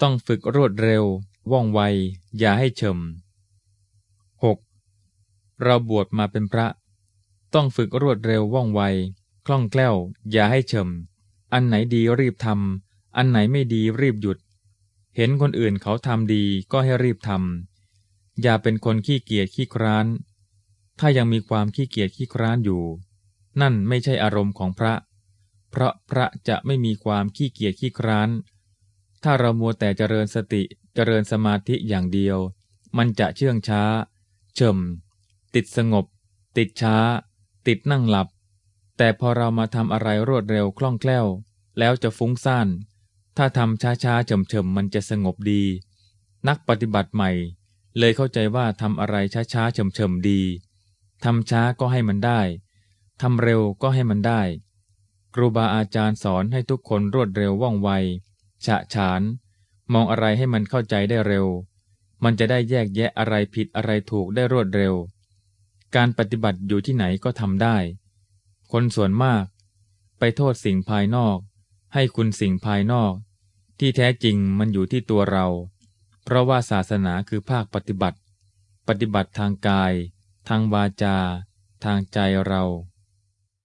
ต้องฝึกรวดเร็ว ว่องไว อย่าให้เฉม 6. เราบวชมาเป็นพระ ต้องฝึกรวดเร็วว่องไว คล่องแคล่ว อย่าให้เฉม อันไหนดีรีบทำอันไหนไม่ดีรีบหยุด เห็นคนอื่นเขาทำดีก็ให้รีบทำอย่าเป็นคนขี้เกียจขี้คร้าน ถ้ายังมีความขี้เกียจขี้คร้านอยู่ นั่นไม่ใช่อารมณ์ของพระ เพราะพระจะไม่มีความขี้เกียจขี้คร้าน ถ้าเรามัวแต่เจริญสติเจริญสมาธิอย่างเดียว มันจะเชื่องช้า เฉมติดสงบ ติดช้า ติดนั่งหลับ แต่พอเรามาทำอะไรรวดเร็วคล่องแคล่ว แล้วจะฟุ้งซ่าน ถ้าทำช้าช้าเฉมเฉมมันจะสงบดี นักปฏิบัติใหม่ เลยเข้าใจว่าทำอะไรช้าช้าเฉมเฉมดีทำช้าก็ให้มันได้ทำเร็วก็ให้มันได้ ครูบาอาจารย์สอนให้ทุกคนรวดเร็วว่องไว ฉะฉาน มองอะไรให้มันเข้าใจได้เร็ว มันจะได้แยกแยะอะไรผิดอะไรถูกได้รวดเร็ว การปฏิบัติอยู่ที่ไหนก็ทำได้ คนส่วนมาก ไปโทษสิ่งภายนอก ให้คุณสิ่งภายนอก ที่แท้จริงมันอยู่ที่ตัวเรา เพราะว่าศาสนาคือภาคปฏิบัติ ปฏิบัติทางกาย ทางวาจา ทางใจเรา